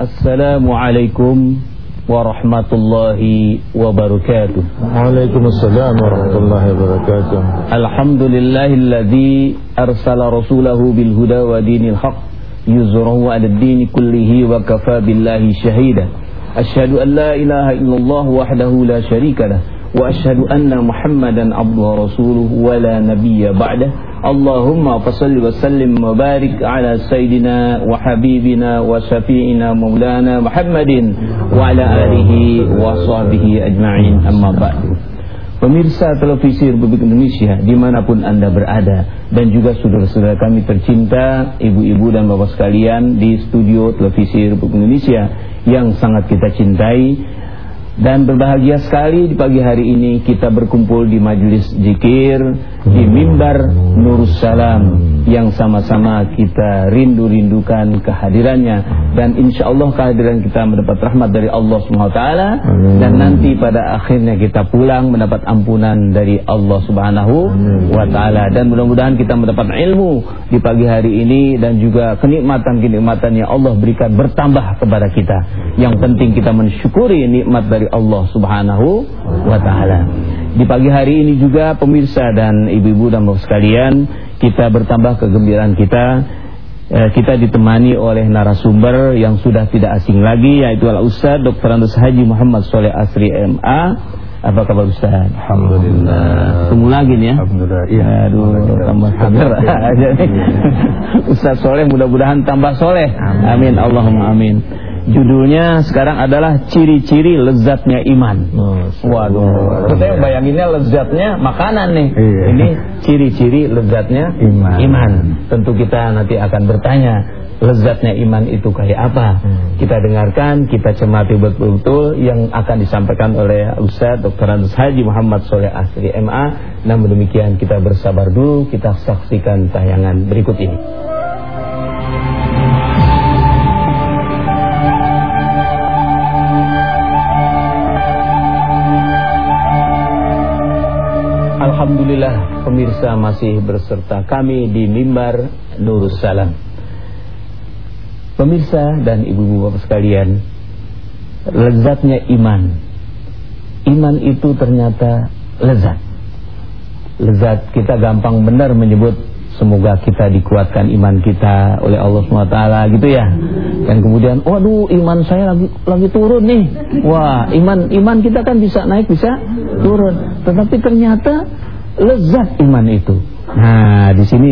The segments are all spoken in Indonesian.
السلام عليكم ورحمة الله وبركاته. وعليكم السلام ورحمة الله وبركاته. الحمد لله الذي أرسل رسوله بالهدى ودين الحق يزره على الدين كله وكفى بالله شهيدا. أشهد أن لا إله إلا الله وحده لا شريك له. وأشهد أن محمدا عبده ورسوله ولا نبي بعده اللهم فصل وسلم وبارك على سيدنا وحبيبنا وشفيعنا مولانا محمد وعلى آله وصحبه أجمعين أما بعد Pemirsa televisi Republik Indonesia dimanapun anda berada Dan juga saudara-saudara kami tercinta Ibu-ibu dan bapak sekalian di studio televisi Republik Indonesia Yang sangat kita cintai dan berbahagia sekali di pagi hari ini kita berkumpul di majelis zikir di mimbar Nurus Salam yang sama-sama kita rindu-rindukan kehadirannya. Dan insya Allah kehadiran kita mendapat rahmat dari Allah SWT dan nanti pada akhirnya kita pulang mendapat ampunan dari Allah Subhanahu wa taala. Dan mudah-mudahan kita mendapat ilmu di pagi hari ini dan juga kenikmatan-kenikmatan yang Allah berikan bertambah kepada kita. Yang penting kita mensyukuri nikmat dari Allah Subhanahu wa taala. Di pagi hari ini juga pemirsa dan ibu-ibu dan bapak sekalian, kita bertambah kegembiraan kita. Eh, kita ditemani oleh narasumber yang sudah tidak asing lagi yaitu Al Ustaz Dr. Andes Haji Muhammad Soleh Asri MA. Apa kabar Ustaz? Alhamdulillah. Tunggu lagi nih ya. Alhamdulillah. Iya. Aduh, tambah sabar aja nih. Ustaz Soleh mudah-mudahan tambah soleh. Amin. Allahumma amin. Judulnya sekarang adalah ciri-ciri lezatnya iman. Waduh, kita bayanginnya lezatnya makanan nih. Iya. Ini ciri-ciri lezatnya Iman. Tentu kita nanti akan bertanya lezatnya iman itu kayak apa. Kita dengarkan, kita cermati betul-betul yang akan disampaikan oleh Ustaz Dr. Anus Haji Muhammad Soleh Asri MA. Namun demikian kita bersabar dulu, kita saksikan tayangan berikut ini. Alhamdulillah pemirsa masih berserta kami di mimbar Nurus Salam. Pemirsa dan ibu-ibu bapak sekalian, lezatnya iman. Iman itu ternyata lezat. Lezat kita gampang benar menyebut semoga kita dikuatkan iman kita oleh Allah SWT gitu ya. Dan kemudian, waduh iman saya lagi lagi turun nih. Wah, iman iman kita kan bisa naik bisa turun. Tetapi ternyata lezat iman itu. Nah, di sini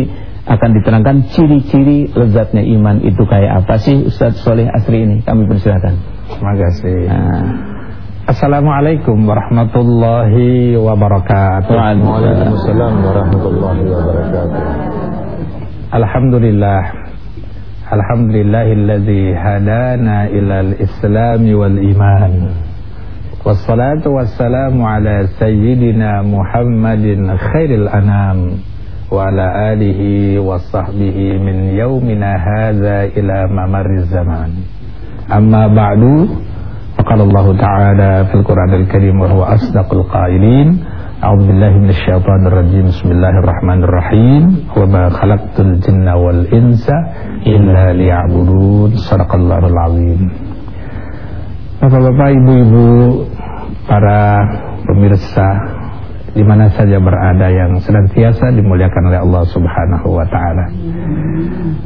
akan diterangkan ciri-ciri lezatnya iman itu kayak apa sih Ustaz Soleh Asri ini. Kami persilakan. Terima kasih. Nah, Assalamualaikum warahmatullahi wabarakatuh. Waalaikumsalam warahmatullahi wabarakatuh. Alhamdulillah. Alhamdulillahilladzi hadana ilal islam wal iman. والصلاة والسلام على سيدنا محمد خير الأنام وعلى آله وصحبه من يومنا هذا إلى ممر الزمان. أما بعد فقال الله تعالى في القرآن الكريم وهو أصدق القائلين أعوذ بالله من الشيطان الرجيم بسم الله الرحمن الرحيم. وما خلقت الجن والإنس إلا ليعبدون. صدق الله العظيم. Bapak-bapak, ibu-ibu, para pemirsa di mana saja berada yang senantiasa dimuliakan oleh Allah Subhanahu wa taala.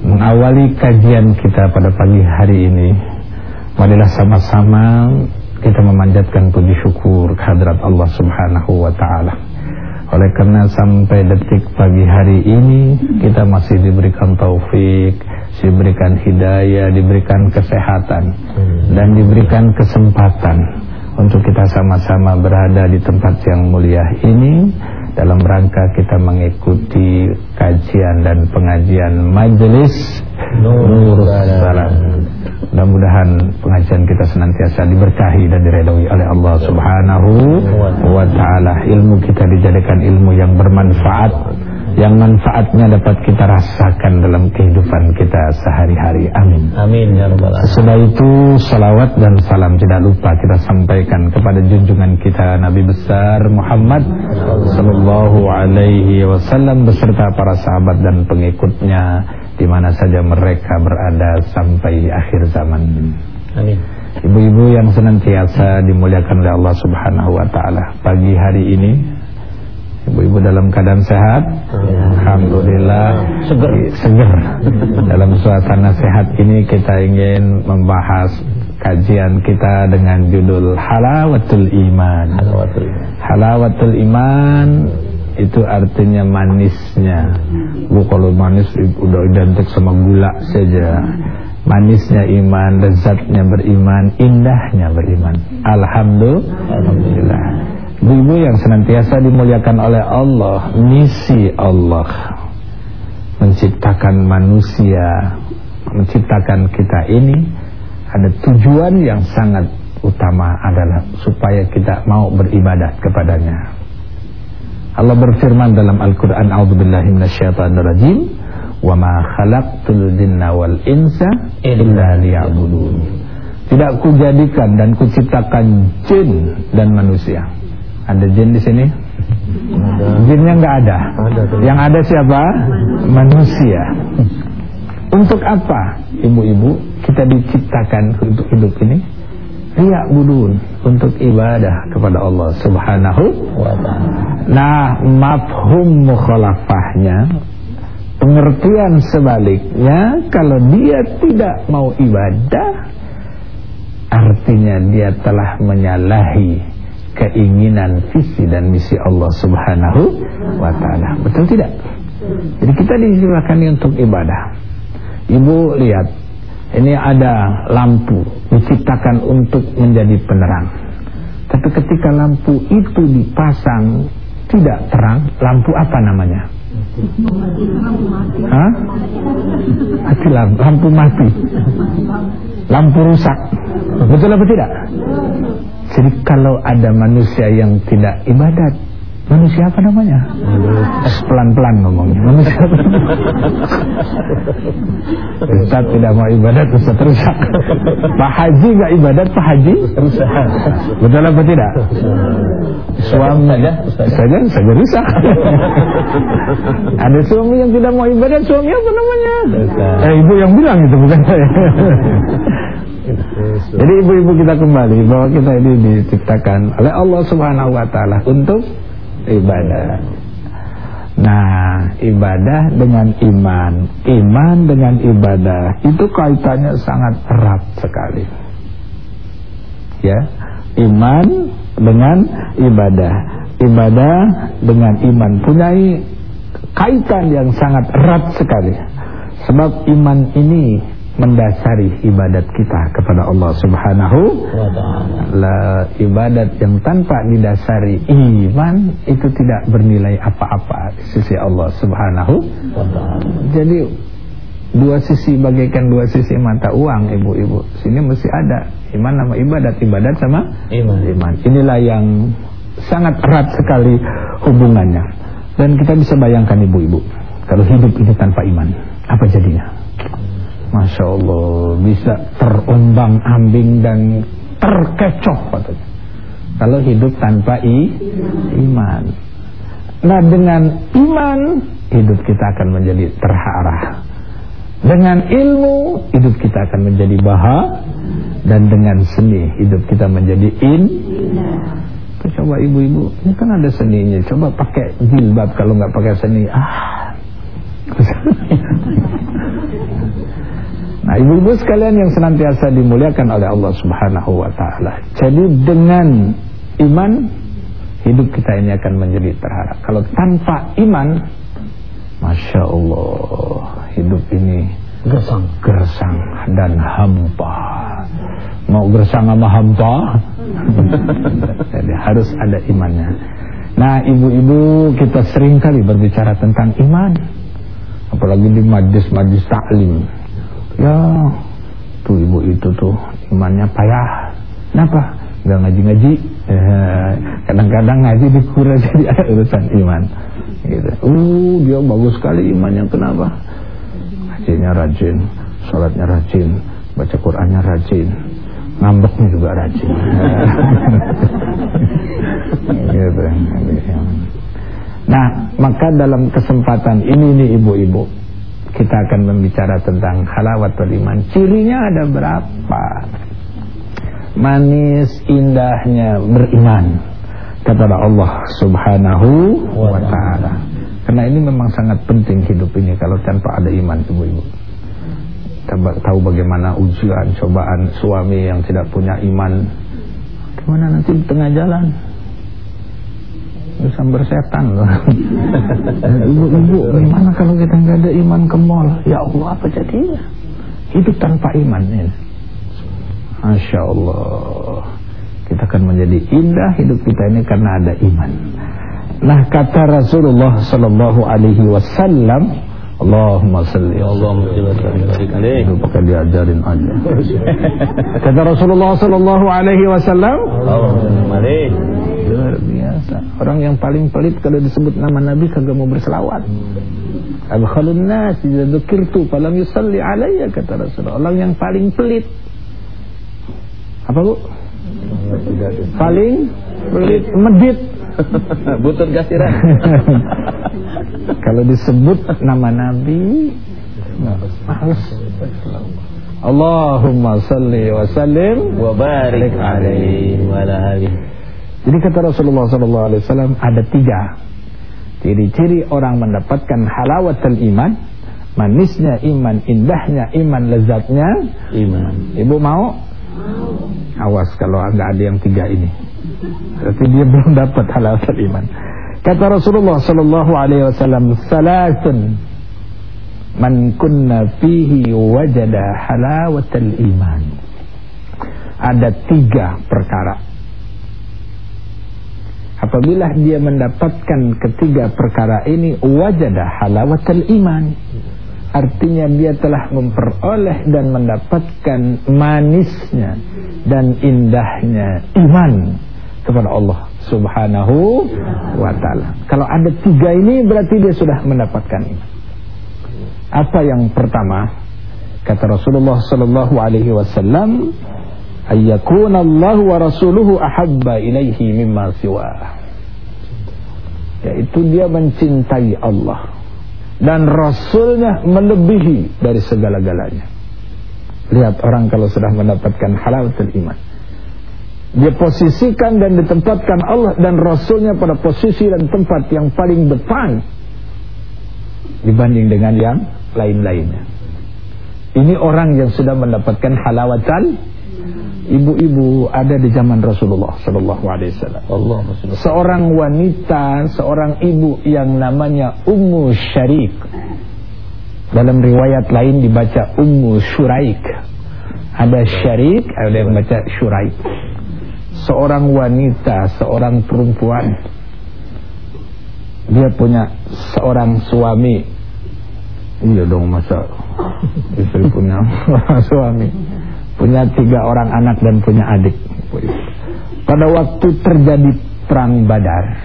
Mengawali kajian kita pada pagi hari ini Marilah sama-sama kita memanjatkan puji syukur kehadirat Allah Subhanahu wa taala. Oleh karena sampai detik pagi hari ini kita masih diberikan taufik, diberikan hidayah, diberikan kesehatan dan diberikan kesempatan untuk kita sama-sama berada di tempat yang mulia ini dalam rangka kita mengikuti kajian dan pengajian majelis Nurul Salam. Mudah-mudahan pengajian kita senantiasa diberkahi dan diredoi oleh Allah Subhanahu wa taala. Ilmu kita dijadikan ilmu yang bermanfaat yang manfaatnya dapat kita rasakan dalam kehidupan kita sehari-hari. Amin. Amin ya rabbal alamin. Setelah itu salawat dan salam tidak lupa kita sampaikan kepada junjungan kita Nabi besar Muhammad sallallahu alaihi wasallam beserta para sahabat dan pengikutnya di mana saja mereka berada sampai akhir zaman. Ibu-ibu yang senantiasa dimuliakan oleh Allah Subhanahu wa taala. Pagi hari ini Ibu-ibu dalam keadaan sehat? Ya. Alhamdulillah seger. seger. dalam suasana sehat ini kita ingin membahas kajian kita dengan judul Halawatul Iman. Halawatul Iman. Halawatul Iman itu artinya manisnya. Bu kalau manis udah identik sama gula saja. Manisnya iman, lezatnya beriman, indahnya beriman. Alhamdulillah. Ibu yang senantiasa dimuliakan oleh Allah, misi Allah menciptakan manusia, menciptakan kita ini ada tujuan yang sangat utama adalah supaya kita mau beribadat kepadanya. Allah berfirman dalam Al-Qur'an, "A'udzubillahi minasyaitonirrajim, wa ma khalaqtul jinna wal insa illa liya'budun." Tidak kujadikan dan kuciptakan jin dan manusia ada jin di sini? Ada. Jinnya nggak ada. ada Yang ada siapa? Manusia. Untuk apa, ibu-ibu, kita diciptakan untuk hidup ini? Riak budun untuk ibadah kepada Allah Subhanahu wa taala. Nah, mafhum mukhalafahnya pengertian sebaliknya kalau dia tidak mau ibadah artinya dia telah menyalahi keinginan visi dan misi Allah Subhanahu wa taala. Betul tidak? Jadi kita disilakan untuk ibadah. Ibu lihat, ini ada lampu diciptakan untuk menjadi penerang. Tapi ketika lampu itu dipasang tidak terang, lampu apa namanya? Hah? Lampu, lampu mati. Lampu rusak. Betul apa tidak? Jadi kalau ada manusia yang tidak ibadat, manusia apa namanya? Pelan-pelan ngomongnya. Manusia apa Ustaz tidak mau ibadat, Ustaz rusak. Pak Haji nggak ibadat, Pak Haji rusak. Betul apa tidak? Suami saja, saja rusak. ada suami yang tidak mau ibadat, suami apa namanya? Eh, ibu yang bilang itu bukan saya. Jadi ibu-ibu kita kembali bahwa kita ini diciptakan oleh Allah Subhanahu wa taala untuk ibadah. Nah, ibadah dengan iman, iman dengan ibadah itu kaitannya sangat erat sekali. Ya, iman dengan ibadah, ibadah dengan iman punya kaitan yang sangat erat sekali. Sebab iman ini mendasari ibadat kita kepada Allah Subhanahu wa taala. Ibadat yang tanpa didasari iman itu tidak bernilai apa-apa di sisi Allah Subhanahu wa taala. Jadi dua sisi bagaikan dua sisi mata uang ibu-ibu. Sini mesti ada iman nama ibadat, ibadat sama iman. Iman. Inilah yang sangat erat sekali hubungannya. Dan kita bisa bayangkan ibu-ibu kalau hidup ini tanpa iman, apa jadinya? Masya Allah bisa terombang ambing dan terkecoh katanya. Kalau hidup tanpa i, iman. Nah dengan iman hidup kita akan menjadi terarah. Dengan ilmu hidup kita akan menjadi baha dan dengan seni hidup kita menjadi in. Coba ibu-ibu, ini kan ada seninya. Coba pakai jilbab kalau nggak pakai seni. Ah. Nah, ibu-ibu sekalian yang senantiasa dimuliakan oleh Allah Subhanahu wa taala. Jadi dengan iman hidup kita ini akan menjadi terharap. Kalau tanpa iman, Masya Allah, hidup ini gersang, gersang dan hampa. Mau gersang sama hampa? Jadi harus ada imannya. Nah, ibu-ibu kita sering kali berbicara tentang iman. Apalagi di majlis-majlis taklim ya tuh ibu itu tuh imannya payah. Kenapa? Nggak ngaji-ngaji. Eh, kadang-kadang ngaji dikurang jadi ada urusan iman. Gitu. Uh dia bagus sekali imannya. Kenapa? Ngajinya rajin sholatnya rajin baca Qurannya rajin ngambeknya juga rajin. Gitu. Nah maka dalam kesempatan ini nih ibu-ibu kita akan membicara tentang halawat iman. Cirinya ada berapa? manis indahnya beriman kepada Allah Subhanahu wa taala. Karena ini memang sangat penting hidup ini kalau tanpa ada iman ibu-ibu. Tahu bagaimana ujian, cobaan suami yang tidak punya iman. Gimana nanti di tengah jalan? Bisa bersetan Ibu-ibu, gimana kalau kita nggak ada iman ke mall? Ya Allah, apa jadinya? Hidup tanpa iman ini. Masya Allah Kita akan menjadi indah hidup kita ini karena ada iman Nah kata Rasulullah Sallallahu Alaihi Wasallam Allahumma salli Allahumma salli pakai diajarin aja. Kata Rasulullah Sallallahu Alaihi Wasallam Allahumma Luar biasa. Orang yang paling pelit kalau disebut nama Nabi kagak mau berselawat. Abkhalun nas Jika dukirtu Falam yusalli alaiya Kata Rasulullah. Orang yang paling pelit. Apa bu? Paling pelit medit. Butut gasiran. Kalau disebut nama Nabi, males. Allahumma salli wa sallim wa barik alaihi wa Jadi kata Rasulullah sallallahu alaihi wasallam ada tiga ciri-ciri orang mendapatkan halawatul iman, manisnya iman, indahnya iman, lezatnya iman. Ibu mau? Awas kalau nggak ada yang tiga ini. Berarti dia belum dapat halal iman. Kata Rasulullah sallallahu alaihi wasallam, "Salatun man kunna fihi wajada halawatal iman." Ada tiga perkara. Apabila dia mendapatkan ketiga perkara ini, wajada halawatal iman Artinya dia telah memperoleh dan mendapatkan manisnya dan indahnya iman kepada Allah subhanahu wa ta'ala. Kalau ada tiga ini berarti dia sudah mendapatkan iman. Apa yang pertama? Kata Rasulullah sallallahu alaihi wasallam, "Ayyakuna Allah wa rasuluhu ahabba ilaihi mimma siwa." Yaitu dia mencintai Allah dan Rasulnya melebihi dari segala-galanya. Lihat orang kalau sudah mendapatkan halawatul iman. Dia posisikan dan ditempatkan Allah dan Rasulnya pada posisi dan tempat yang paling depan dibanding dengan yang lain-lainnya. Ini orang yang sudah mendapatkan halawatan ibu-ibu ada di zaman Rasulullah Sallallahu Alaihi Wasallam. Seorang wanita, seorang ibu yang namanya Ummu Syarik. Dalam riwayat lain dibaca Ummu Syuraik. Ada Syarik, ada yang baca Syuraik. Seorang wanita, seorang perempuan. Dia punya seorang suami. Iya dong masa istri punya suami punya tiga orang anak dan punya adik. Pada waktu terjadi perang Badar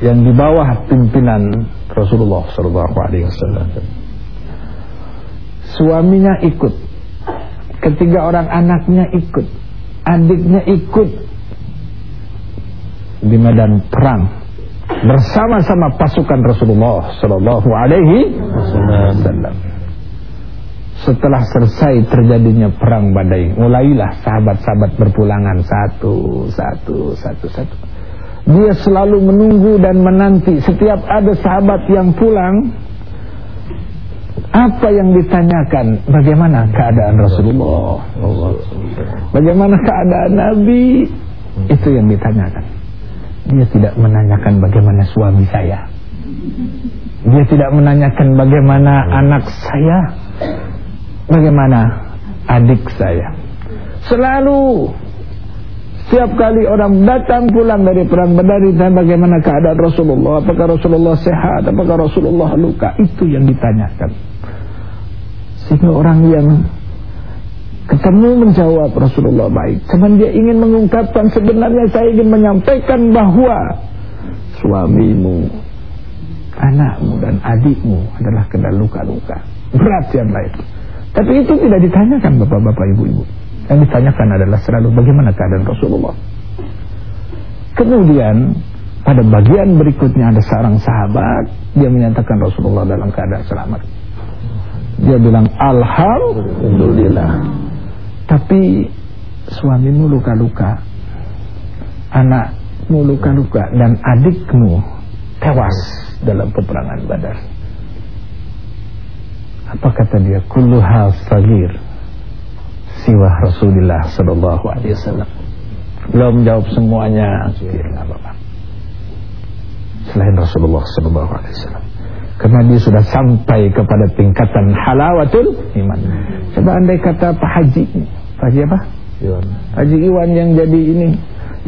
yang di bawah pimpinan Rasulullah Shallallahu Alaihi Wasallam, suaminya ikut, ketiga orang anaknya ikut, adiknya ikut di medan perang bersama-sama pasukan Rasulullah Shallallahu Alaihi Wasallam. Setelah selesai terjadinya perang badai Mulailah sahabat-sahabat berpulangan. Satu, satu, satu, satu. Dia selalu menunggu dan menanti Setiap ada sahabat yang pulang. Apa yang ditanyakan? Bagaimana keadaan Rasulullah? Bagaimana keadaan Nabi? Itu yang ditanyakan. Dia tidak menanyakan bagaimana suami saya. Dia tidak menanyakan bagaimana anak saya Bagaimana adik saya? Selalu setiap kali orang datang pulang dari perang Badar ditanya bagaimana keadaan Rasulullah, apakah Rasulullah sehat, apakah Rasulullah luka, itu yang ditanyakan. Sehingga orang yang ketemu menjawab Rasulullah baik, cuman dia ingin mengungkapkan sebenarnya saya ingin menyampaikan bahwa suamimu, anakmu dan adikmu adalah kena luka-luka berat yang lain. Tapi itu tidak ditanyakan bapak-bapak ibu-ibu. Yang ditanyakan adalah selalu bagaimana keadaan Rasulullah. Kemudian pada bagian berikutnya ada seorang sahabat dia menyatakan Rasulullah dalam keadaan selamat. Dia bilang alhamdulillah. Tapi suamimu luka-luka, anakmu luka-luka dan adikmu tewas dalam peperangan Badar. Apa kata dia? Kullu hal sagir siwa Rasulullah sallallahu alaihi wasallam. Belum jawab semuanya. apa-apa. Selain Rasulullah sallallahu alaihi wasallam. Karena dia sudah sampai kepada tingkatan halawatul iman. Coba andai kata Pak Haji, Pak Haji apa? Iwan. Haji Iwan yang jadi ini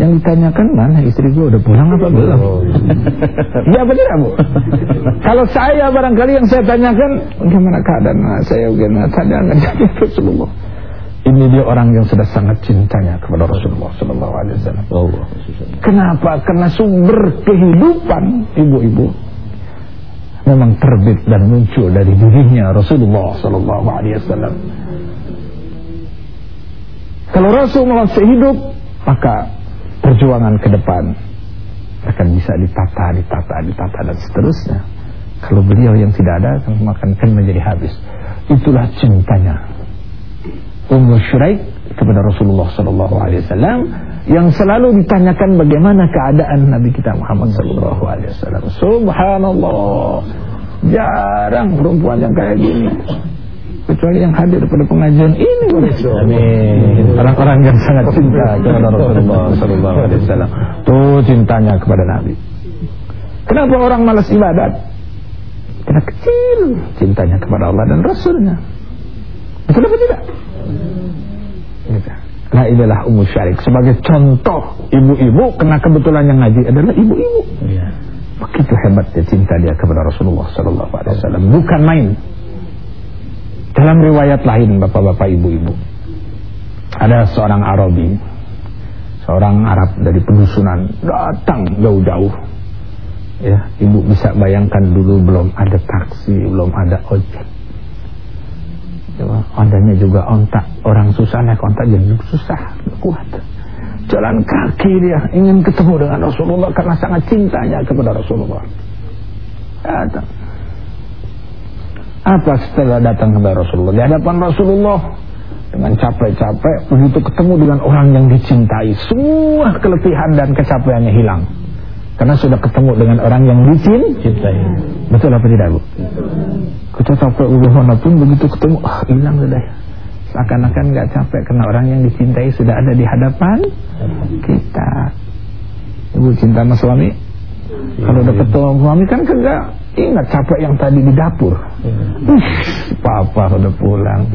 yang ditanyakan mana istri gue udah pulang apa belum? Oh, iya apa tidak bu? Kalau saya barangkali yang saya tanyakan bagaimana keadaan saya bagaimana keadaan jadi Rasulullah. Ini dia orang yang sudah sangat cintanya kepada Rasulullah Sallallahu Alaihi Wasallam. Kenapa? Karena sumber kehidupan ibu-ibu memang terbit dan muncul dari dirinya Rasulullah sallallahu alaihi wasallam. Kalau Rasulullah masih hidup, maka perjuangan ke depan akan bisa ditata, ditata, ditata dan seterusnya. Kalau beliau yang tidak ada, maka akan menjadi habis. Itulah cintanya Ummu Syuraik kepada Rasulullah sallallahu alaihi wasallam yang selalu ditanyakan bagaimana keadaan Nabi kita Muhammad sallallahu alaihi wasallam. Subhanallah. Jarang perempuan yang kayak gini. Kecuali yang hadir pada pengajian ini. Amin. Orang-orang yang sangat cinta kepada Rasulullah sallallahu alaihi wasallam. Tuh cintanya kepada Nabi. Kenapa orang malas ibadat? Karena kecil cintanya kepada Allah dan Rasulnya. Kenapa tidak? Gitu. Nah inilah Ummu Syarik Sebagai contoh ibu-ibu Kena kebetulan yang ngaji adalah ibu-ibu ya. Begitu hebatnya cinta dia kepada Rasulullah SAW Bukan main Dalam riwayat lain Bapak-bapak ibu-ibu Ada seorang Arabi Seorang Arab dari pedusunan Datang jauh-jauh. Ya, ibu bisa bayangkan dulu belum ada taksi, belum ada ojek. Ondanya juga ontak. Orang susah naik ontak jadi susah Kuat. Jalan kaki dia ingin ketemu dengan Rasulullah Karena sangat cintanya kepada Rasulullah. Datang Apa setelah datang kepada Rasulullah Di hadapan Rasulullah Dengan capek-capek Begitu ketemu dengan orang yang dicintai Semua keletihan dan kecapeannya hilang Karena sudah ketemu dengan orang yang dicintai Betul apa tidak bu? Kita capek udah pun begitu ketemu ah hilang sudah. Seakan-akan nggak capek karena orang yang dicintai sudah ada di hadapan kita. Ibu cinta sama suami? Kalau udah ketemu suami kan kagak ingat capek yang tadi di dapur. Uh, papa udah pulang.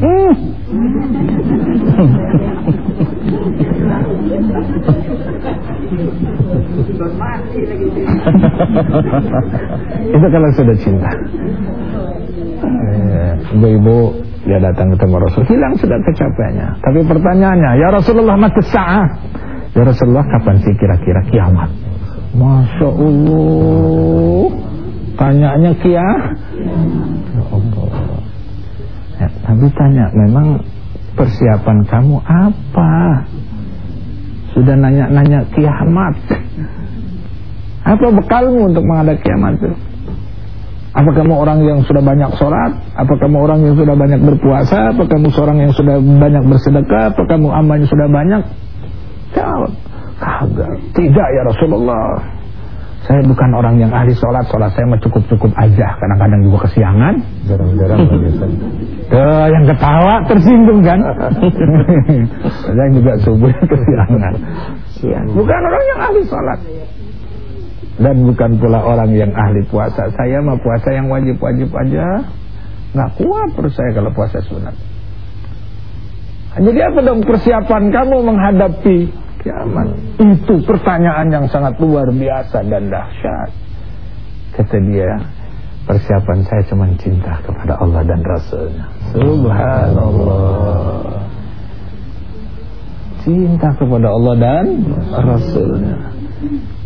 Itu kalau sudah cinta. Eh, ibu-ibu dia datang ketemu Rasul hilang sudah kecapeannya tapi pertanyaannya ya Rasulullah mati sa'ah ya Rasulullah kapan sih kira-kira kiamat? Masya Allah tanyanya kia ya Allah ya, Nabi tanya memang persiapan kamu apa sudah nanya-nanya kiamat apa bekalmu untuk menghadapi kiamat itu apa kamu orang yang sudah banyak sholat? Apa kamu orang yang sudah banyak berpuasa? Apa kamu seorang yang sudah banyak bersedekah? Apa kamu amalnya sudah banyak? Jawab, kagak. Tidak ya Rasulullah. Saya bukan orang yang ahli sholat. Sholat saya mah cukup-cukup aja. Kadang-kadang juga kesiangan. Jarang-jarang. Tuh, yang ketawa tersinggung kan? Kadang juga subuh kesiangan. Bukan orang yang ahli sholat dan bukan pula orang yang ahli puasa. Saya mah puasa yang wajib-wajib aja. Nggak kuat perut saya kalau puasa sunat. Jadi apa dong persiapan kamu menghadapi kiamat? Itu pertanyaan yang sangat luar biasa dan dahsyat. Kata dia, persiapan saya cuma cinta kepada Allah dan Rasulnya. Subhanallah. Cinta kepada Allah dan Rasulnya.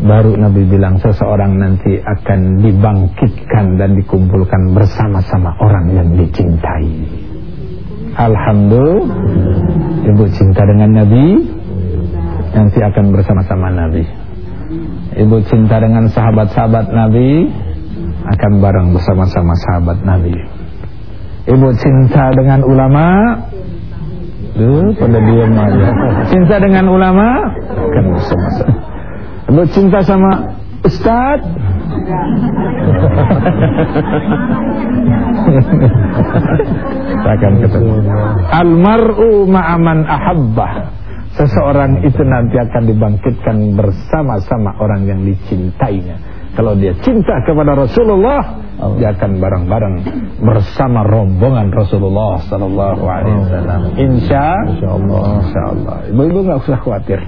Baru Nabi bilang seseorang nanti akan dibangkitkan dan dikumpulkan bersama-sama orang yang dicintai. Alhamdulillah, ibu cinta dengan Nabi, nanti akan bersama-sama Nabi. Ibu cinta dengan sahabat-sahabat Nabi, akan bareng bersama-sama sahabat Nabi. Ibu cinta dengan ulama, Duh, pada diam aja. Cinta dengan ulama kan masa-masa. Lo cinta sama ustaz? Takkan ketemu. Almar'u ma'aman ahabbah. Seseorang itu nanti akan dibangkitkan bersama-sama orang yang dicintainya. Kalau dia cinta kepada Rasulullah, dia akan bareng-bareng bersama rombongan Rasulullah sallallahu alaihi wasallam. Insya Allah, insyaallah. Ibu-ibu enggak usah khawatir.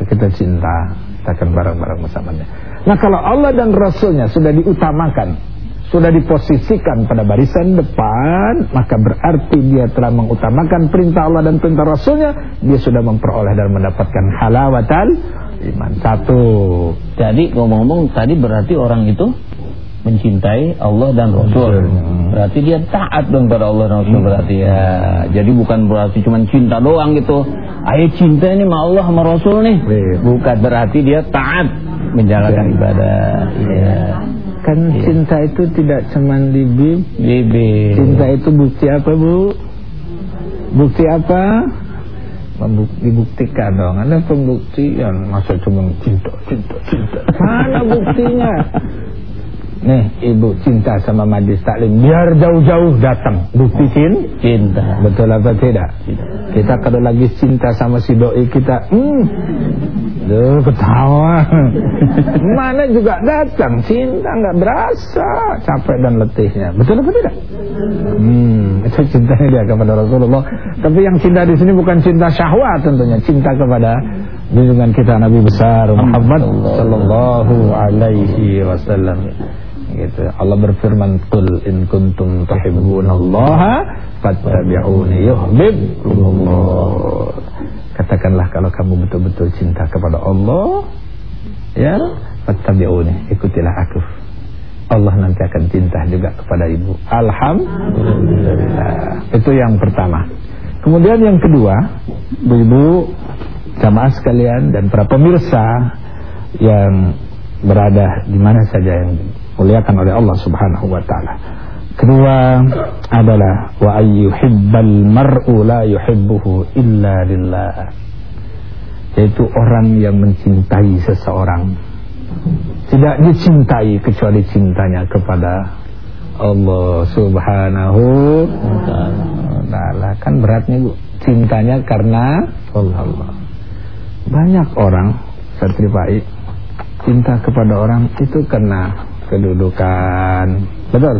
Kita cinta, kita akan bareng-bareng bersamanya. Nah, kalau Allah dan Rasulnya sudah diutamakan, sudah diposisikan pada barisan depan, maka berarti dia telah mengutamakan perintah Allah dan perintah Rasulnya, dia sudah memperoleh dan mendapatkan halawatal iman. Satu. Jadi ngomong-ngomong tadi berarti orang itu mencintai Allah dan Rasul. Berarti dia taat dong pada Allah dan Rasul hmm. berarti ya. Jadi bukan berarti cuma cinta doang gitu. Ayo cinta ini sama Allah sama Rasul nih. Bukan berarti dia taat menjalankan ibadah. Ya. Kan ya. cinta itu tidak cuma di bibir. Cinta itu bukti apa, Bu? Bukti apa? dibuktikan dong ada pembuktian masa cuma cinta cinta cinta mana buktinya nih ibu cinta sama majlis taklim. Biar jauh-jauh datang. Bukti cinta cinta. Betul apa tidak? Kita kalau lagi cinta sama si doi kita hmm. Duh, ketawa. Mana juga datang, cinta nggak berasa, capek dan letihnya. Betul apa tidak? Hmm, itu cintanya dia kepada Rasulullah. Tapi yang cinta di sini bukan cinta syahwat tentunya, cinta kepada junjungan kita Nabi besar Muhammad sallallahu alaihi wasallam. Gitu. Allah berfirman, "Qul in kuntum tuhibbunallaha fattabi'uni yuhibbukumullah." Katakanlah kalau kamu betul-betul cinta kepada Allah, ya, fattabi'uni, ikutilah aku. Allah nanti akan cinta juga kepada ibu. Alhamdulillah. Itu yang pertama. Kemudian yang kedua, ibu-ibu, jamaah sekalian dan para pemirsa yang berada di mana saja yang dimuliakan oleh Allah Subhanahu wa taala. Kedua adalah wa ayyuhibbal mar'u la yuhibbuhu illa lillah. Yaitu orang yang mencintai seseorang tidak dicintai kecuali cintanya kepada Allah Subhanahu wa taala. Kan beratnya Bu, cintanya karena Allah. Banyak orang Satri cinta kepada orang itu karena kedudukan. Betul?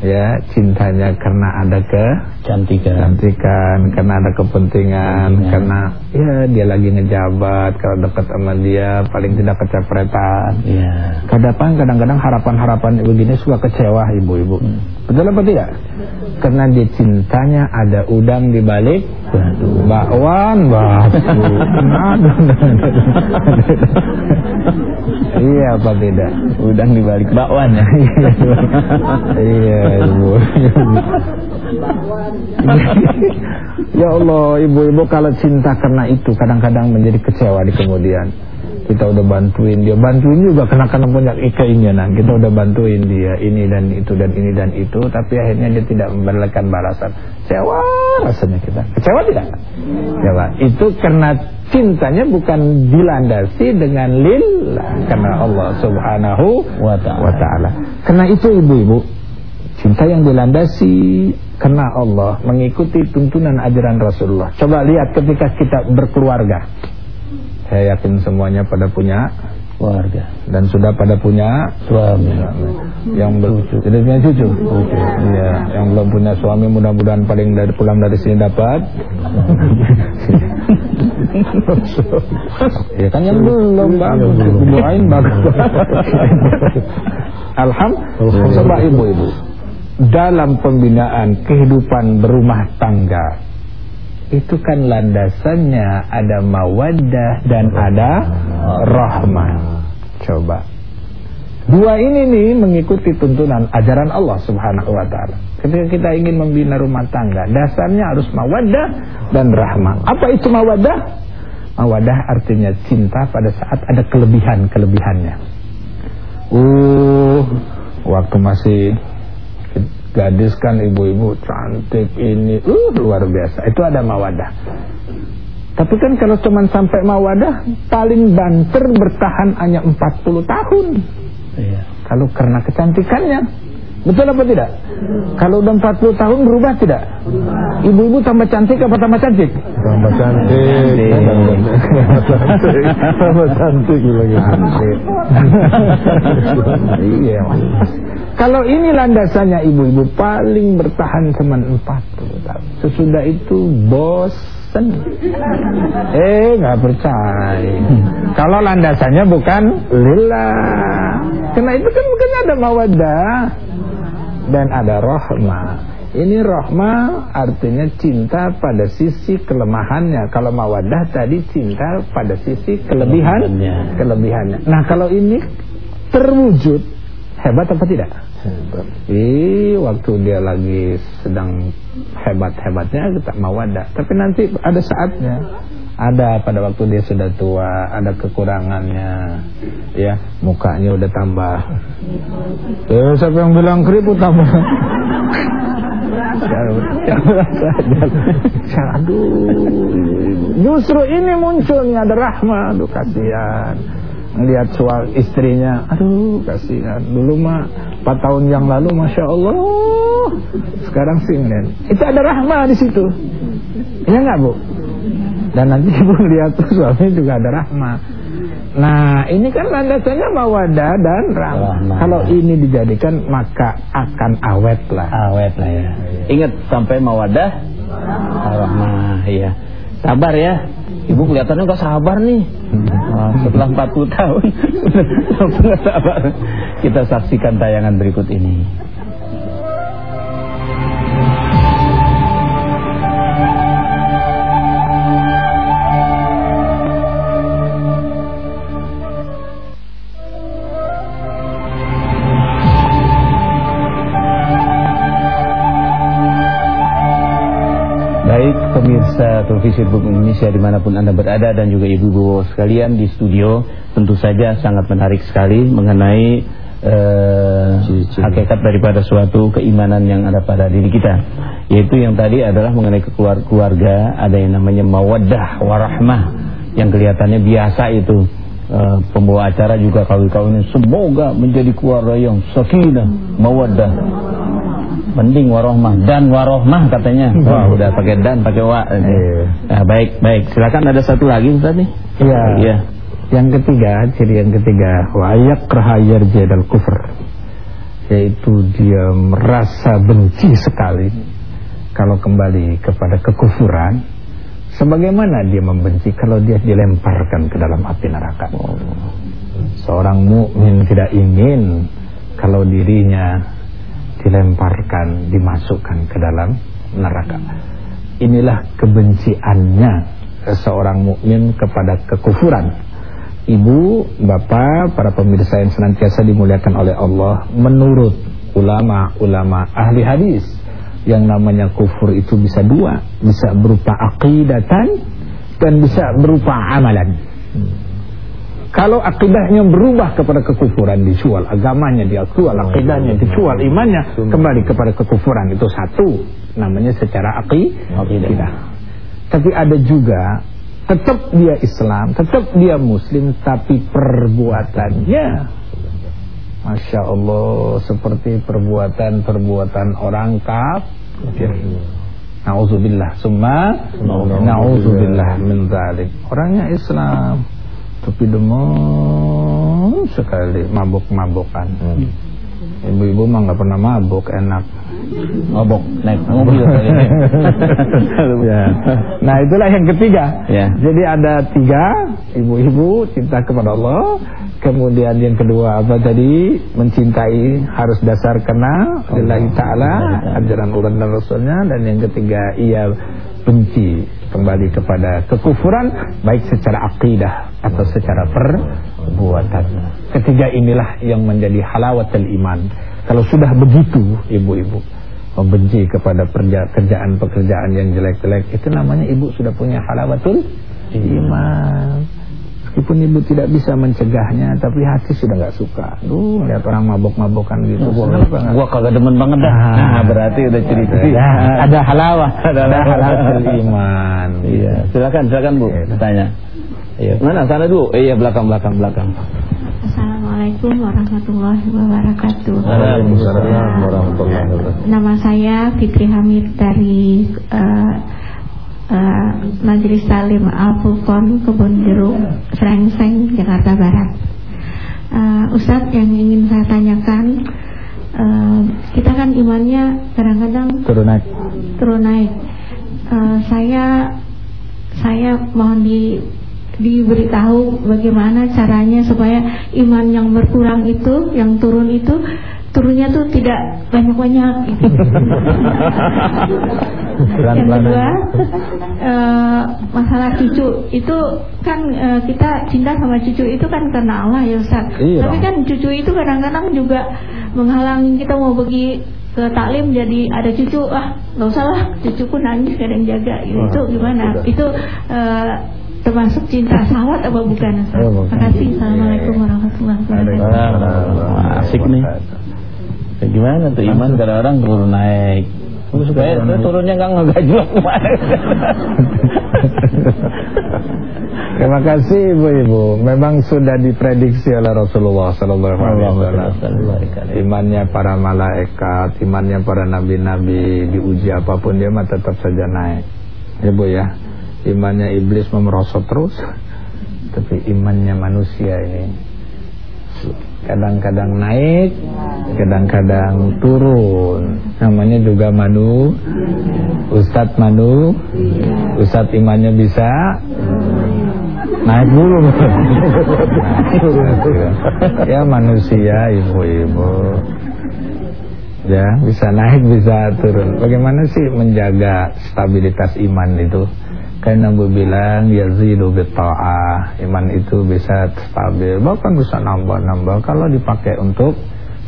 Ya cintanya karena ada ke cantikan cantikan karena ada kepentingan ya. karena ya dia lagi ngejabat kalau dekat sama dia paling tidak kecapretan. Ya. kadang kadang-kadang harapan-harapan begini suka kecewa ibu-ibu. Hmm. betul apa tidak? Karena dia cintanya ada udang di balik bakwan batu. Iya apa tidak? Udang di balik bakwan ya iya ibu. Ya Allah ibu-ibu kalau cinta karena itu kadang-kadang menjadi kecewa di kemudian kita udah bantuin dia. Bantuin juga karena karena punya keinginan kita udah bantuin dia ini dan itu dan ini dan itu tapi akhirnya dia tidak memberikan balasan. Kecewa rasanya kita. Kecewa tidak? Kecewa. Itu karena cintanya bukan dilandasi dengan lillah karena Allah subhanahu wa ta'ala. Karena itu ibu-ibu cinta yang dilandasi karena Allah mengikuti tuntunan ajaran Rasulullah. Coba lihat ketika kita berkeluarga saya yakin semuanya pada punya keluarga dan sudah pada punya suami. Yang belum sudah punya cucu. Iya, yang belum punya suami mudah-mudahan paling dari pulang dari sini dapat. ya kan yang belum bagus. Doain bagus. Alhamdulillah. Coba ibu-ibu dalam pembinaan kehidupan berumah tangga itu kan landasannya ada mawaddah dan ada rahmah. Coba. Dua ini nih mengikuti tuntunan ajaran Allah Subhanahu wa taala. Ketika kita ingin membina rumah tangga, dasarnya harus mawaddah dan rahmah. Apa itu mawaddah? Mawaddah artinya cinta pada saat ada kelebihan-kelebihannya. Uh, waktu masih gadis kan ibu-ibu cantik ini. Uh luar biasa. Itu ada mawadah. Tapi kan kalau cuma sampai mawadah paling banter bertahan hanya 40 tahun. Iya. kalau karena kecantikannya betul apa tidak kalau udah 40 tahun berubah tidak ibu-ibu tambah cantik apa tambah cantik tambah cantik tambah cantik cantik iya kalau ini landasannya ibu-ibu paling bertahan cuma 40 tahun. Sesudah itu bosan. Eh, nggak percaya. Kalau landasannya bukan lillah. Karena itu kan bukan ada mawadah dan ada rohmah. Ini rohmah artinya cinta pada sisi kelemahannya. Kalau mawadah tadi cinta pada sisi kelebihan, kelebihannya. Nah kalau ini terwujud hebat apa tidak? Ih, waktu dia lagi sedang hebat-hebatnya kita mawadah. Tapi nanti ada saatnya. Ada pada waktu dia sudah tua, ada kekurangannya. Ya, mukanya udah tambah. Eh, siapa yang bilang keriput tambah? Aduh, justru ini munculnya ada rahmat. Aduh, kasihan lihat soal istrinya aduh kasihan. Dulu mah 4 tahun yang lalu masya Allah. Sekarang sih ngeliat itu ada rahmah di situ. Ya nggak bu? Dan nanti ibu lihat tuh suami juga ada rahmah nah ini kan landasannya mawadah dan rahmah kalau ini dijadikan maka akan awet lah. Awet lah ya. Ingat sampai mawadah rahmah ya sabar ya Ibu kelihatannya gak sabar nih. Nah, Setelah 40 tahun Kita saksikan tayangan berikut ini pemirsa televisi Republik Indonesia di mana pun anda berada dan juga ibu-ibu sekalian di studio tentu saja sangat menarik sekali mengenai uh, hakikat daripada suatu keimanan yang ada pada diri kita. Yaitu yang tadi adalah mengenai keluarga ada yang namanya mawaddah warahmah yang kelihatannya biasa itu. Uh, pembawa acara juga kawan-kawan semoga menjadi keluarga yang sakinah mawaddah penting warohmah dan warohmah katanya. Wah, udah pakai dan, pakai wa. Iya. Nah, baik, baik. Silakan ada satu lagi Ustaz nih. Iya. Iya. Yang ketiga, ciri yang ketiga, wa yakraha yarjadal kufur. Yaitu dia merasa benci sekali kalau kembali kepada kekufuran. Sebagaimana dia membenci kalau dia dilemparkan ke dalam api neraka. Seorang mukmin tidak ingin kalau dirinya dilemparkan, dimasukkan ke dalam neraka. Inilah kebenciannya seorang mukmin kepada kekufuran. Ibu, bapak, para pemirsa yang senantiasa dimuliakan oleh Allah, menurut ulama-ulama ahli hadis, yang namanya kufur itu bisa dua, bisa berupa aqidatan dan bisa berupa amalan. Kalau akidahnya berubah kepada kekufuran dijual agamanya dia jual akidahnya dijual imannya kembali kepada kekufuran itu satu namanya secara akidah. Tapi ada juga tetap dia Islam, tetap dia Muslim tapi perbuatannya Masya Allah seperti perbuatan-perbuatan orang kafir. Nauzubillah summa nauzubillah min. Orangnya Islam tapi demam sekali mabuk-mabukan. Hmm. Ibu-ibu mah nggak pernah mabuk, enak. Mabuk naik mobil ya. Nah itulah yang ketiga. Ya. Jadi ada tiga, ibu-ibu cinta kepada Allah. Kemudian yang kedua apa tadi? Mencintai harus dasar kena Allah Ta'ala, ajaran urat dan Rasulnya. Dan yang ketiga ia benci kembali kepada kekufuran baik secara akidah atau secara perbuatan. Ketiga inilah yang menjadi halawatul iman. Kalau sudah begitu ibu-ibu membenci kepada kerjaan pekerjaan yang jelek-jelek itu namanya ibu sudah punya halawatul iman. Meskipun ibu tidak bisa mencegahnya, tapi hati sudah nggak suka. Duh, lihat orang mabok-mabokan gitu. Gua, Gua, gua kagak demen banget dah. Ah. Nah, berarti udah cerita. ada, ada halawah, ada halawah iman. Iya, silakan silakan Bu, Iya. tanya. Iya. Mana sana dulu? Eh, iya belakang belakang belakang. Assalamualaikum warahmatullahi wabarakatuh. Waalaikumsalam warahmatullahi wabarakatuh. Nama saya Fitri Hamid dari eh, eh, Majelis Salim Al Furqon Kebun Jeruk, Serengseng, Jakarta Barat. Eh, Ustadz yang ingin saya tanyakan, eh, kita kan imannya kadang-kadang Turun naik. turun naik. Eh, saya saya mohon di diberitahu bagaimana caranya supaya iman yang berkurang itu, yang turun itu turunnya tuh tidak banyak-banyak. gitu. yang kedua eh, masalah cucu itu kan eh, kita cinta sama cucu itu kan karena Allah ya Ustaz. Iya. Tapi kan cucu itu kadang-kadang juga menghalangi kita mau pergi ke taklim jadi ada cucu ah nggak usah lah cucuku nangis gak ada yang jaga gitu. Wah, itu gimana tidak. itu eh, termasuk cinta sahwat apa bukan Ustaz? Oh, kasih Assalamualaikum warahmatullahi wabarakatuh asik nih. Ya, gimana tuh iman kadang-kadang turun naik. Supaya turunnya nggak ngegajlok ke mana. Terima kasih ibu-ibu. Memang sudah diprediksi oleh Rasulullah Sallallahu Alaihi Wasallam. Imannya para malaikat, imannya para nabi-nabi diuji apa pun dia mah tetap saja naik. Ibu ya, imannya iblis memerosot terus, tapi imannya manusia ini kadang-kadang naik, kadang-kadang turun. Namanya juga manu, Ustadz manu, Ustadz imannya bisa naik dulu. ya manusia ibu-ibu. Ya bisa naik bisa turun. Bagaimana sih menjaga stabilitas iman itu? Kan Nabi bilang yazidu bitta'ah Iman itu bisa stabil. Bahkan bisa nambah-nambah. Kalau dipakai untuk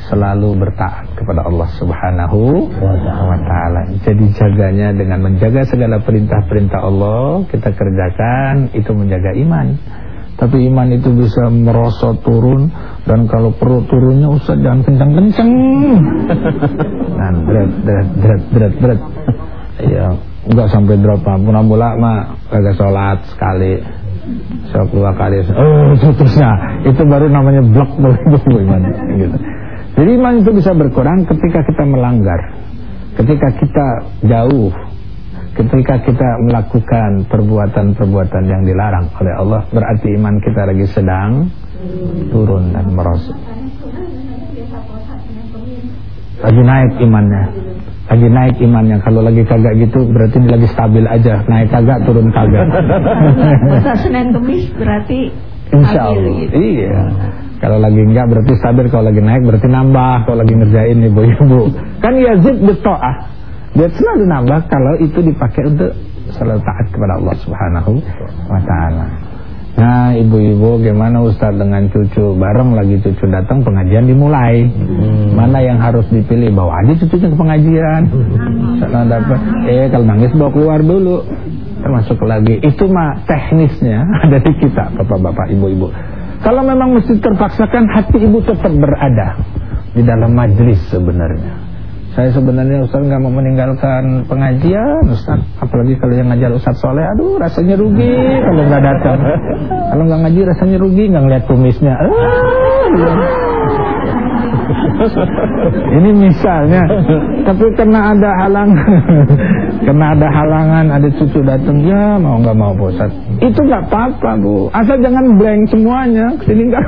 selalu bertaat kepada Allah subhanahu wa ta'ala. Jadi jaganya dengan menjaga segala perintah-perintah Allah Kita kerjakan itu menjaga iman. Tapi iman itu bisa merosot turun Dan kalau perlu turunnya usah jangan kencang-kencang Nah berat, berat, berat, berat, berat. Ya Enggak sampai drop pun bola mah kagak sholat sekali. Sholat dua kali Oh terusnya Itu baru namanya blok iman gitu. Jadi iman itu bisa berkurang ketika kita melanggar. Ketika kita jauh. Ketika kita melakukan perbuatan-perbuatan yang dilarang oleh Allah Berarti iman kita lagi sedang turun dan merosot. Lagi naik imannya lagi naik imannya. Kalau lagi kagak gitu berarti dia lagi stabil aja. Naik kagak turun kagak. Masa Senin Kemis berarti Insya Allah. gitu. iya. Kalau lagi enggak berarti stabil. Kalau lagi naik berarti nambah. Kalau lagi ngerjain ibu-ibu. Kan yazid bitoah. Dia selalu nambah kalau itu dipakai untuk selalu taat kepada Allah Subhanahu wa taala Nah ibu-ibu gimana Ustadz dengan cucu? Bareng lagi cucu datang pengajian dimulai. Mana yang harus dipilih? Bawa aja cucunya ke pengajian. Setelah dapat. Eh kalau nangis bawa keluar dulu. Termasuk lagi. Itu mah teknisnya ada di kita Bapak-bapak ibu-ibu. Kalau memang mesti terpaksakan hati ibu tetap berada Di dalam majlis sebenarnya saya sebenarnya Ustaz nggak mau meninggalkan pengajian Ustaz. Apalagi kalau yang ngajar Ustaz Soleh Aduh rasanya rugi kalau nggak datang. Kalau nggak ngaji rasanya rugi nggak ngeliat kumisnya. Ah, iya. Ini misalnya. Tapi karena ada halang Karena ada halangan Ada cucu datang Ya mau nggak mau Ustaz Itu nggak apa-apa Bu Asal jangan blank semuanya Ke sini nggak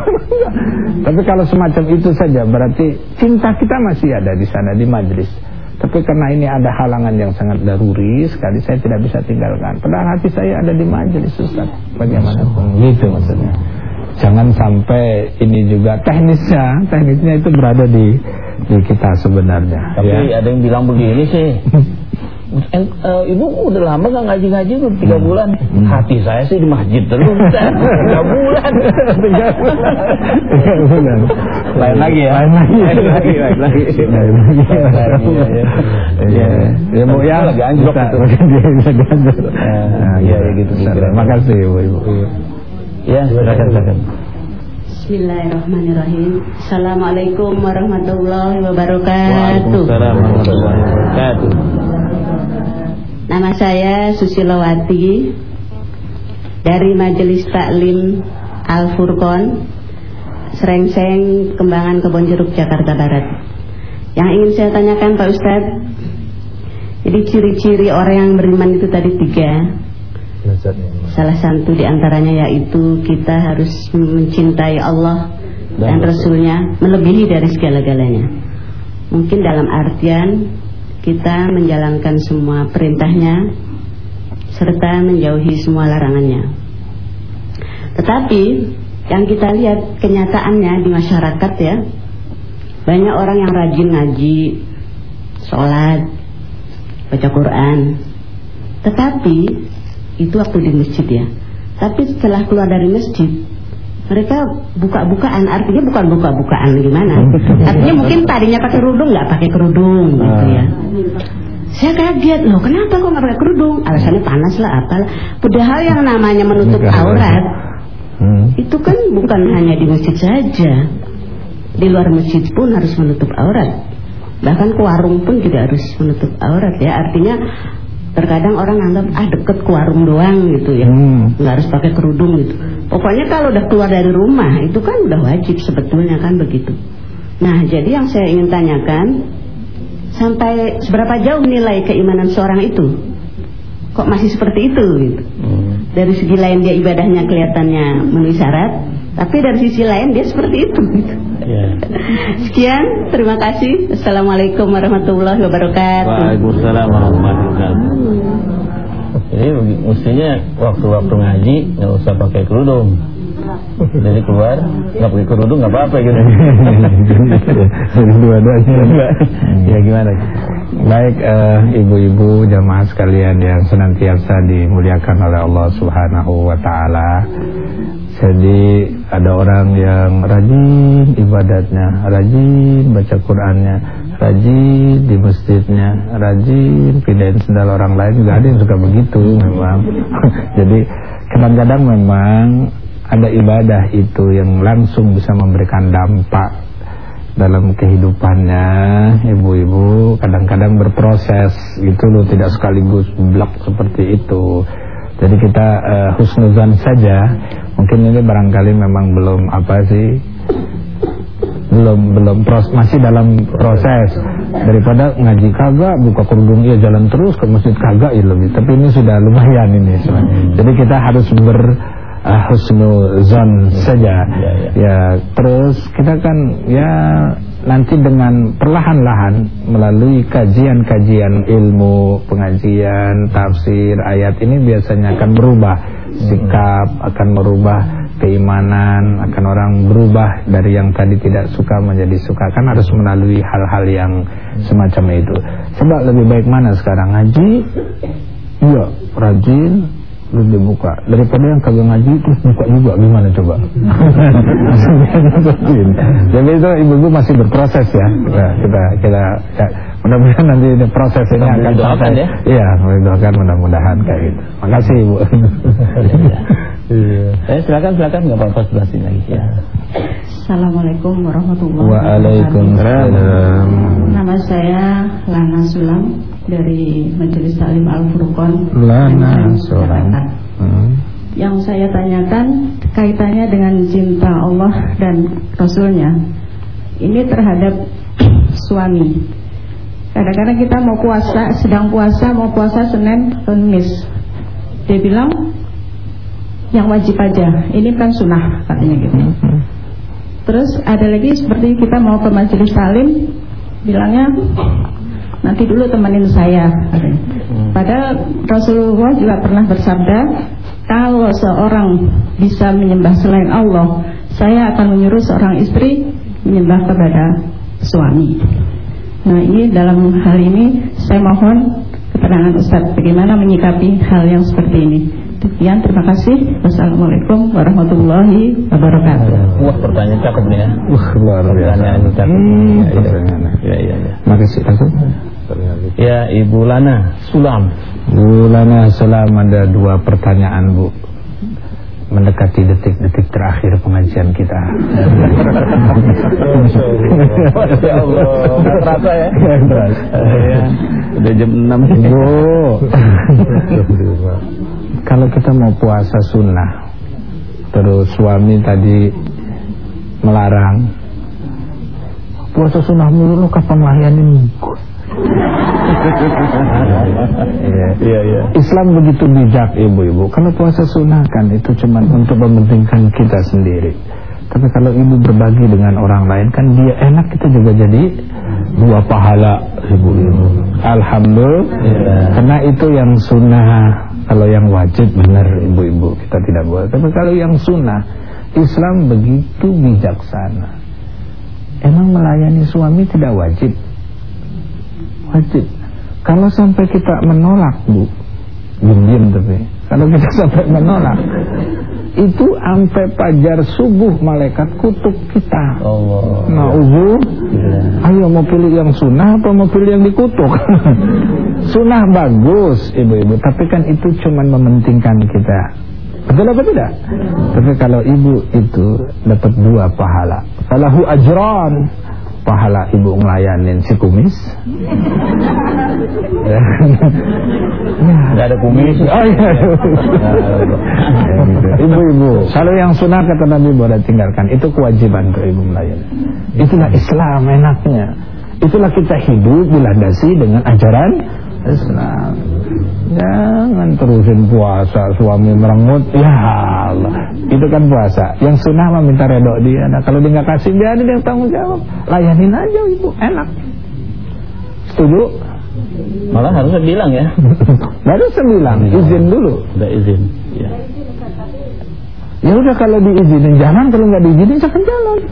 Tapi kalau semacam itu saja Berarti cinta kita masih ada di sana Di majlis Tapi karena ini ada halangan yang sangat daruri Sekali saya tidak bisa tinggalkan Padahal hati saya ada di majlis Ustaz Bagaimanapun Gitu maksudnya Jangan sampai ini juga teknisnya, teknisnya itu berada di di kita sebenarnya. Tapi ya. ada yang bilang begini sih. Eh, ibu udah lama gak ngaji-ngaji udah tiga bulan Hati saya sih di masjid terus Tiga bulan Tiga bulan. Lain lagi ya Lain lagi. Lain lagi Lain lagi Lain lagi. Lain lagi, ya, ya. Iya. Ya Bu ya Lagi anjlok bisa, itu. mungkin dia bisa dianjur. Nah, iya, iya, gitu Bisa. kira-kira. Terima kasih Ibu Ibu. Ya, silakan silakan. Bismillahirrahmanirrahim. Assalamualaikum warahmatullahi wabarakatuh. Waalaikumsalam warahmatullahi wabarakatuh. Nama saya Susilowati dari Majelis Taklim Al Furqon, Serengseng, Kembangan Kebonjeruk, Jakarta Barat. Yang ingin saya tanyakan Pak Ustadz, jadi ciri-ciri orang yang beriman itu tadi tiga. Salah satu di antaranya yaitu kita harus mencintai Allah dan Rasulnya melebihi dari segala-galanya. Mungkin dalam artian kita menjalankan semua perintahnya serta menjauhi semua larangannya. Tetapi yang kita lihat kenyataannya di masyarakat ya, banyak orang yang rajin ngaji, sholat, baca Quran. Tetapi itu waktu di masjid ya. Tapi setelah keluar dari masjid, mereka buka-bukaan. Artinya bukan buka-bukaan gimana? Artinya mungkin tadinya pakai kerudung nggak pakai kerudung gitu ya. Saya kaget loh kenapa kok nggak pakai kerudung? Alasannya panas lah apalah padahal yang namanya menutup aurat itu kan bukan hanya di masjid saja. Di luar masjid pun harus menutup aurat. Bahkan ke warung pun juga harus menutup aurat ya. Artinya terkadang orang anggap ah deket ke warung doang gitu ya. Hmm. nggak harus pakai kerudung gitu. Pokoknya kalau udah keluar dari rumah itu kan udah wajib sebetulnya kan begitu. Nah jadi yang saya ingin tanyakan sampai seberapa jauh nilai keimanan seorang itu kok masih seperti itu gitu dari segi lain dia ibadahnya kelihatannya memenuhi syarat tapi dari sisi lain dia seperti itu gitu. Ya. sekian terima kasih assalamualaikum warahmatullahi wabarakatuh Waalaikumsalam warahmatullahi wabarakatuh. Jadi mestinya waktu-waktu ngaji nggak usah pakai kerudung. Jadi keluar nggak pakai kerudung nggak apa-apa gitu. Dua-duanya. ya gimana? Baik eh, ibu-ibu jamaah sekalian yang senantiasa dimuliakan oleh Allah Subhanahu wa taala. Jadi ada orang yang rajin ibadatnya, rajin baca Qur'annya, rajin di masjidnya, rajin pindahin sendal orang lain juga ada yang suka begitu memang. Jadi kadang-kadang memang ada ibadah itu yang langsung bisa memberikan dampak dalam kehidupannya. Ibu-ibu kadang-kadang berproses gitu loh tidak sekaligus blok seperti itu. Jadi kita uh, husnuzan saja. Mungkin ini barangkali memang belum apa sih belum belum pros, masih dalam proses. Daripada ngaji kagak buka kerudung ya jalan terus ke masjid kagak ya lebih. Tapi ini sudah lumayan ini sebenarnya. jadi kita harus ber uh, husnuzan saja. Ya, ya. ya terus kita kan ya nanti dengan perlahan-lahan melalui kajian-kajian ilmu pengajian tafsir ayat ini biasanya akan berubah. Sikap akan merubah keimanan akan orang berubah dari yang tadi tidak suka menjadi suka. Kan harus melalui hal-hal yang semacam itu. Coba lebih baik mana sekarang? Ngaji? Iya rajin terus dibuka daripada yang kagak ngaji terus buka juga gimana coba jadi itu ibu-ibu masih berproses ya kita kita, kita ya, mudah-mudahan nanti ini proses ini akan doakan selesai. ya. iya doakan mudah-mudahan kayak gitu makasih ibu Iya. Eh silakan silakan nggak apa-apa sebelah sini lagi ya. Assalamualaikum warahmatullahi wabarakatuh. Waalaikumsalam Nama saya Lana Sulam dari Majelis Taklim Al Furqon. Lana Jakarta. Sulam. Hmm. Yang saya tanyakan kaitannya dengan cinta Allah dan Rasulnya. Ini terhadap suami. Kadang-kadang kita mau puasa, sedang puasa, mau puasa Senin, Kamis. Dia bilang yang wajib aja. Ini kan sunnah katanya gitu. Terus ada lagi seperti kita mau ke majelis salim bilangnya nanti dulu temenin saya. katanya. Padahal Rasulullah juga pernah bersabda kalau seorang bisa menyembah selain Allah, saya akan menyuruh seorang istri menyembah kepada suami. Nah ini dalam hal ini saya mohon keterangan Ustadz bagaimana menyikapi hal yang seperti ini. Sekian terima kasih. Wassalamualaikum warahmatullahi wabarakatuh. Wah pertanyaan cakep nih ya. Wah luar biasa Pertanyaan cakep. Hmm, Ya, ya. Ya ya ya. Makasih langsung Ya Ibu Lana Sulam. Bu Lana Salam ada dua pertanyaan Bu mendekati detik-detik terakhir pengajian kita. Masya Allah, nggak terasa ya? Udah jam 6 Bu, kalau kita mau puasa sunnah, terus suami tadi melarang, puasa sunnah mulu lu kapan layanin Iya. Iya, iya. Islam begitu bijak ibu-ibu. Kalau puasa sunnah kan itu cuma untuk mementingkan kita sendiri. Tapi kalau ibu berbagi dengan orang lain kan dia enak kita juga jadi dua pahala ibu-ibu. Alhamdulillah. Karena itu yang sunnah. Kalau yang wajib benar ibu-ibu kita tidak boleh. Tapi kalau yang sunnah Islam begitu bijaksana. Emang melayani suami tidak wajib? Wajib. Kalau sampai kita menolak bu, diam-diam tapi. Kalau kita sampai menolak, itu sampai pajar subuh malaikat kutuk kita. Allah. Nah, ubu, ayo mau pilih yang sunnah atau mau pilih yang dikutuk? sunnah bagus, ibu-ibu. Tapi kan itu cuma mementingkan kita. Betul apa tidak? Tapi kalau ibu itu dapat dua pahala. Falahu ajran pahala ibu ngelayanin si kumis. Ya. Nggak ada kumis. oh iya. Ibu-ibu kalau yang sunnah kata Nabi boleh tinggalkan. Itu kewajiban untuk ibu melayani itulah Islam enaknya. Itulah kita hidup dilandasi dengan ajaran Islam. Jangan terusin puasa suami merengut. Ya Allah. Itu kan puasa. Yang sunnah mah minta redok dia. Nah kalau dia nggak kasih dia ada yang tanggung jawab. Layanin aja ibu. Enak. Setuju? Malah harusnya bilang ya. baru sembilan izin dulu. Udah izin. Ya. Ya udah kalau diizinin jalan kalau nggak diizinin jangan jalan?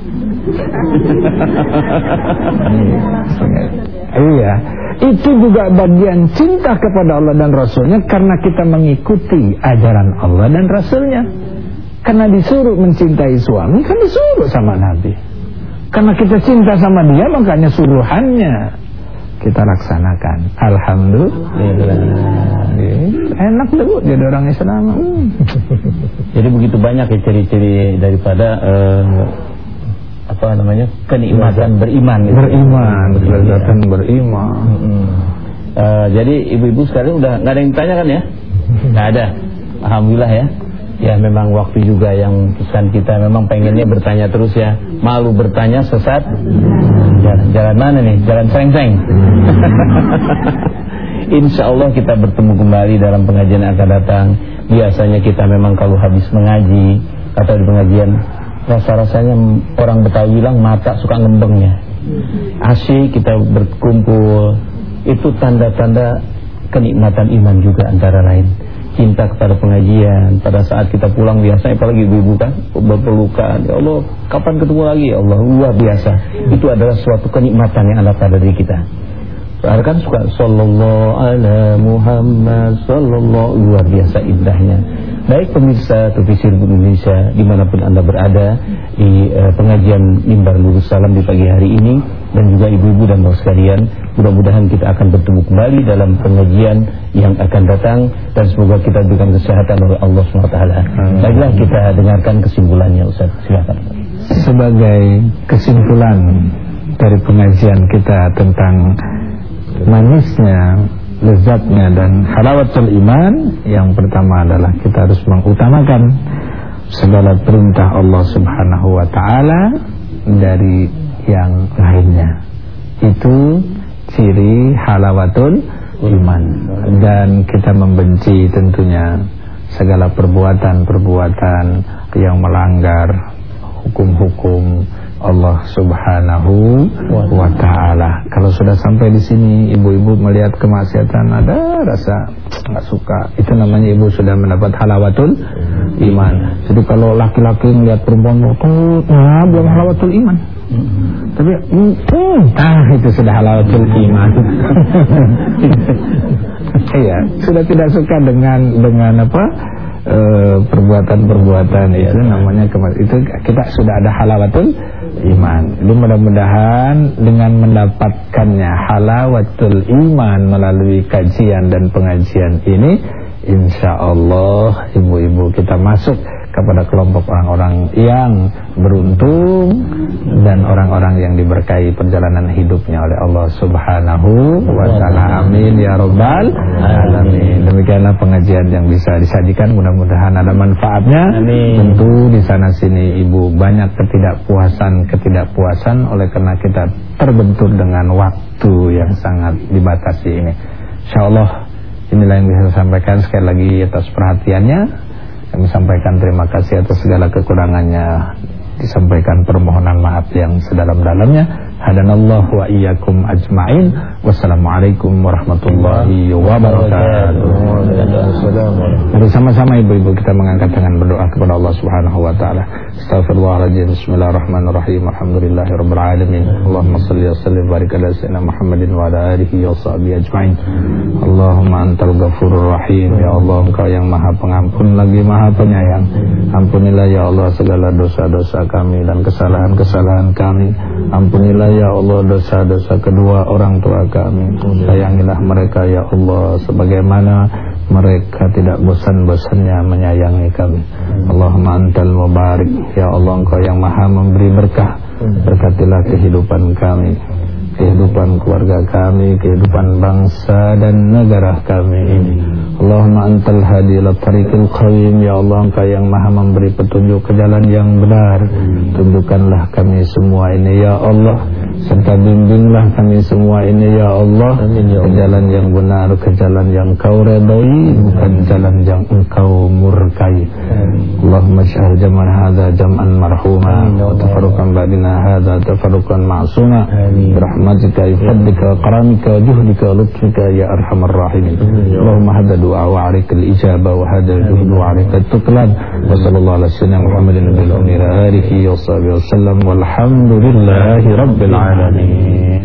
Iya. Itu juga bagian cinta kepada Allah dan Rasulnya karena kita mengikuti ajaran Allah dan Rasulnya. Karena disuruh mencintai suami kan disuruh sama Nabi. Karena kita cinta sama dia makanya suruhannya kita laksanakan Alhamdulillah enak deh bu jadi orang Islam Hmm. Jadi begitu banyak ya ciri-ciri daripada eh, apa namanya kenikmatan beriman. gitu. beriman Iya. kelezatan beriman. Eh, jadi ibu-ibu sekalian udah nggak ada yang ditanyakan ya? Nggak ada. Alhamdulillah ya. Ya memang waktu juga yang pesan kita memang pengennya bertanya terus ya. Malu bertanya sesat. Jalan, jalan mana nih? Jalan seng-seng. Insya Allah kita bertemu kembali dalam pengajian akan datang. Biasanya kita memang kalau habis mengaji atau di pengajian rasa-rasanya orang Betawi bilang mata suka ngembengnya. Asyik kita berkumpul itu tanda-tanda kenikmatan iman juga antara lain. Cinta kepada pengajian. Pada saat kita pulang biasanya apalagi ibu-ibu kan berpelukan ya Allah kapan ketemu lagi? Ya Allah luar biasa. Itu adalah suatu kenikmatan yang ada pada diri kita. Kan suka sallallahu ala Muhammad sallallahu luar biasa indahnya. Baik pemirsa televisi Indonesia di mana pun anda berada di eh, pengajian mimbar lurus salam di pagi hari ini dan juga ibu-ibu dan bapak sekalian, mudah-mudahan kita akan bertemu kembali dalam pengajian yang akan datang dan semoga kita diberikan kesehatan oleh Allah SWT. Baiklah kita dengarkan kesimpulannya Ustaz. Silakan. sebagai kesimpulan dari pengajian kita tentang manisnya, lezatnya dan halawatul iman yang pertama adalah kita harus mengutamakan segala perintah Allah Subhanahu wa taala dari yang lainnya. Itu ciri halawatul iman dan kita membenci tentunya segala perbuatan-perbuatan yang melanggar hukum-hukum Allah Subhanahu wa taala. Kalau sudah sampai di sini ibu-ibu melihat kemaksiatan ada rasa nggak suka. Itu namanya ibu sudah mendapat halawatul iman. Jadi kalau laki-laki melihat perempuan lutut, nah belum halawatul iman. Tapi hmm, hmm, itu sudah halawatul iman. Iya, sudah tidak suka dengan dengan apa? Eh, perbuatan-perbuatan itu namanya kemas itu kita sudah ada halawatul iman. Jadi mudah-mudahan dengan mendapatkannya halawatul iman melalui kajian dan pengajian ini insya Allah ibu-ibu kita masuk ke kepada kelompok orang-orang yang beruntung dan orang-orang yang diberkahi perjalanan hidupnya oleh Allah Subhanahu wa taala. Amin ya rabbal alamin. Demikianlah pengajian yang bisa disajikan mudah-mudahan ada manfaatnya. Amin. Tentu di sana sini Ibu banyak ketidakpuasan ketidakpuasan oleh karena kita terbentur dengan waktu yang sangat dibatasi ini. Insyaallah inilah yang bisa saya sampaikan sekali lagi atas perhatiannya. Kami sampaikan terima kasih atas segala kekurangannya. Disampaikan permohonan maaf yang sedalam-dalamnya. Hadanallah wa iyyakum ajma'in. Wassalamualaikum warahmatullahi wabarakatuh. Sama-sama ibu-ibu kita mengangkat tangan berdoa kepada Allah Subhanahu wa taala. Astaghfirullahaladzim. Bismillahirrahmanirrahim. Alhamdulillahirabbil alamin. Allahumma shalli wa sallim barik ala sayyidina Muhammadin wa ala alihi wa sahbihi ajma'in. Allahumma antal ghafurur rahim. Ya Allah, Engkau yang Maha Pengampun lagi Maha Penyayang. Ampunilah ya Allah segala dosa-dosa kami dan kesalahan-kesalahan kami. Ampunilah ya Allah dosa-dosa kedua orang tua kami. Sayangilah mereka ya Allah sebagaimana mereka tidak bosan-bosannya menyayangi kami. Allahumma antal mubarik. Ya Allah engkau yang maha memberi berkah. Berkatilah kehidupan kami. Kehidupan keluarga kami, kehidupan bangsa dan negara kami ini. Allahumma antal hadi ila tariqil qawim. Ya Allah engkau yang maha memberi petunjuk ke jalan yang benar. Tunjukkanlah kami semua ini ya Allah. Serta bimbinglah kami semua ini ya Allah. Ke jalan yang benar, ke jalan yang kau redai. Bukan jalan yang engkau murkai. Allahumma syahal jaman hadha jam'an marhuma. Wa tafarukan ba'dina hadha tafarukan ma'suma. Rahmatika, ifadika, karamika, juhdika, lutfika ya arhamar rahimin. Allahumma hadha du'a wa arika al-ijabah wa hadha juhdu wa arika al-tuklan. Wa sallallahu ala sayyidina Muhammadin nabil umira alihi wa sahbihi wa sallam. Walhamdulillahi rabbil alamin.